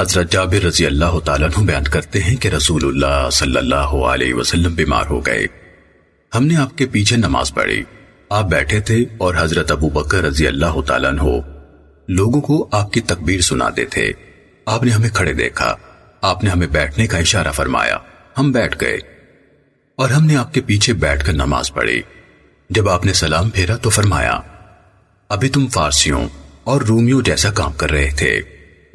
حضرت جابر رضی اللہ تعالیٰ عنہ بیان کرتے ہیں کہ رسول اللہ صلی اللہ علیہ وسلم بیمار ہو گئے۔ ہم نے آپ کے پیچھے نماز پڑھی۔ آپ بیٹھے تھے اور حضرت ابو بکر رضی اللہ تعالیٰ عنہ لوگوں کو آپ کی تکبیر سناتے تھے۔ آپ نے ہمیں کھڑے دیکھا۔ آپ نے ہمیں بیٹھنے کا اشارہ فرمایا۔ ہم بیٹھ گئے اور ہم نے آپ کے پیچھے بیٹھ کر نماز پڑھی۔ جب آپ نے سلام پھیرا تو فرمایا، ابھی تم فارسیوں اور رومیوں جیسا کام کر رہے تھے۔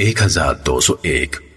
1201